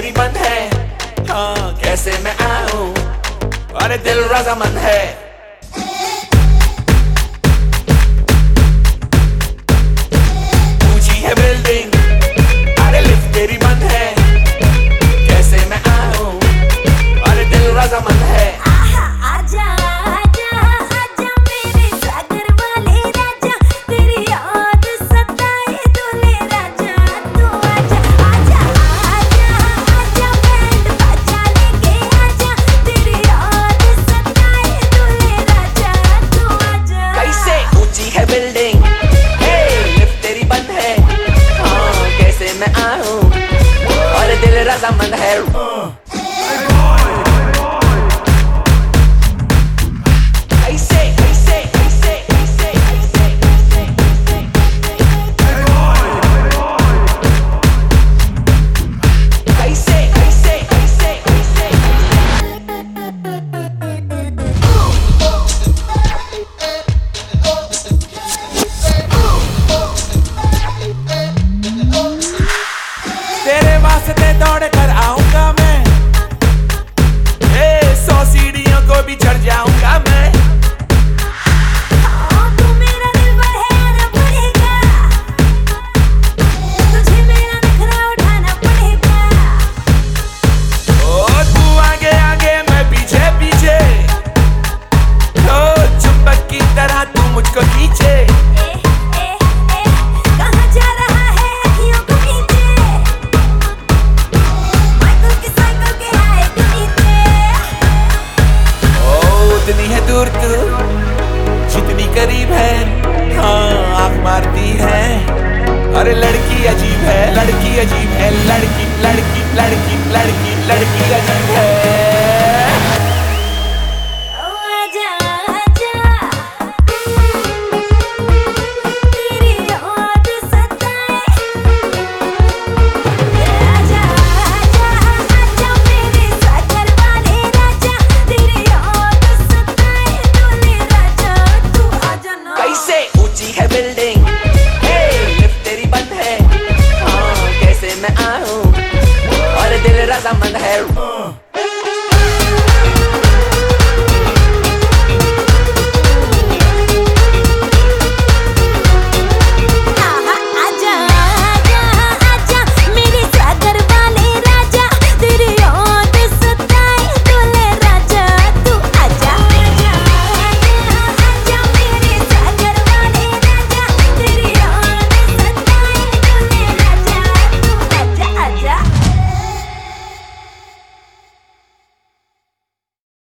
मेरी मन है। हाँ कैसे मैं आऊँ? अरे दिल रजामंद है। ऊँची है बिल्डिंग अरे लिफ्ट तेरी मन है। कैसे मैं आऊँ? अरे दिल रजामंद है। me out. All the dealers are my hair. अजीब है लड़की लड़की लड़की लड़की लड़की लड़की अजीब है।